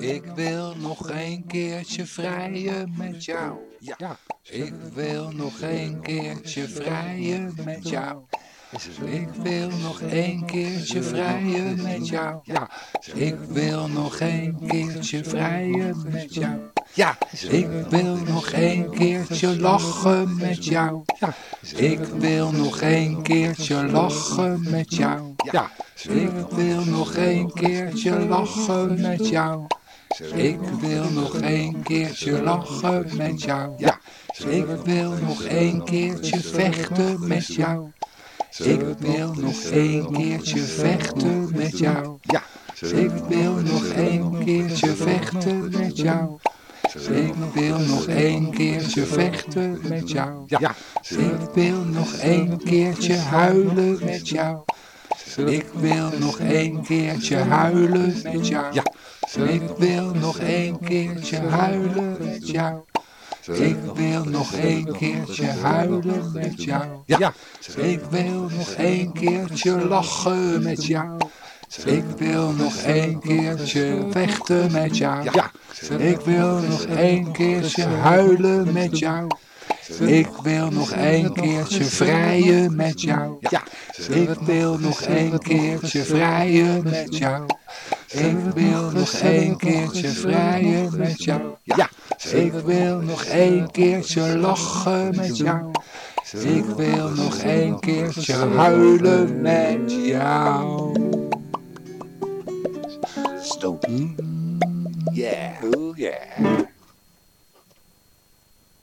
Ik wil nog een keertje vrijen met jou. Ja. Ik wil nog een keertje vrijen met jou. Ik wil nog een keertje vrijen met jou. Ja. Ik wil nog een keertje vrijen met jou. Ja. Ik wil nog een keertje lachen met jou. Ja. Ik wil nog een keertje lachen met jou. Ja. Ik wil nog een keertje lachen met jou. Ik wil nog een keertje lachen met jou. Ja. Ik wil nog een keertje vechten met jou. Ik wil nog een keertje vechten met jou. Ja. Ik wil nog een keertje vechten met jou. Ik wil nog een keertje vechten met jou. Ja. Ik wil nog een keertje huilen met jou. Ik wil nog een keertje huilen met jou. Ja. Ik wil nog een keertje huilen met jou. Ik wil nog een keertje huilen met jou. Ja. Ik wil nog een keertje lachen met jou. Ik wil nog een keertje vechten met jou. Ja. Ik wil nog een keertje huilen met jou. Ik wil nog een keertje vrijen met jou. Ja. Ik wil nog een keertje vrijen met jou. Ik wil nog een keertje vrijen met jou. Ja. Ik wil nog een keertje lachen met jou. Ik wil nog een keertje huilen met jou. Stoot. Yeah. Oh yeah.